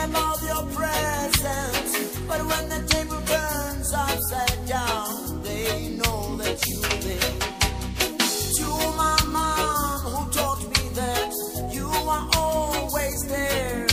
them of your presence. But when the table turns upside down, they know that you're there. To my mom who taught me that you are always there.